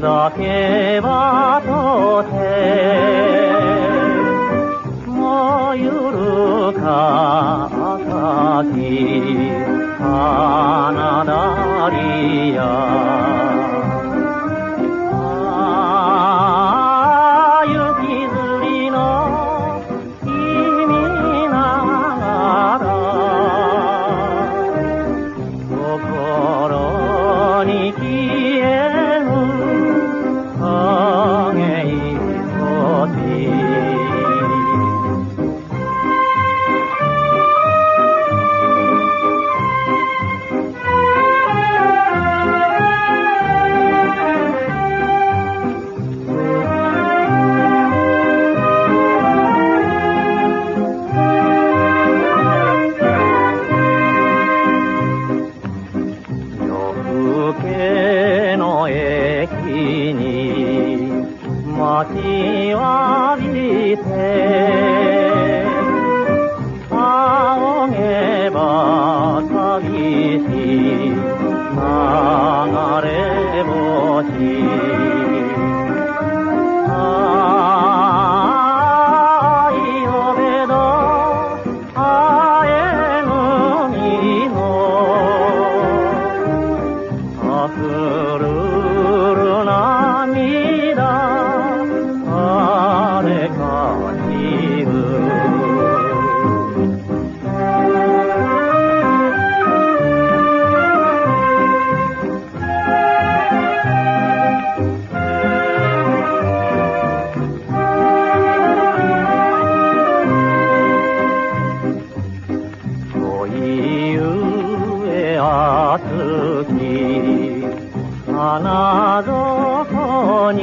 泣けばとてもゆるか赤き花だり。待ちわびて いえあつき花底に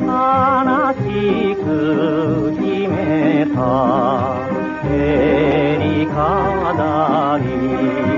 悲しく秘めた絵に飾り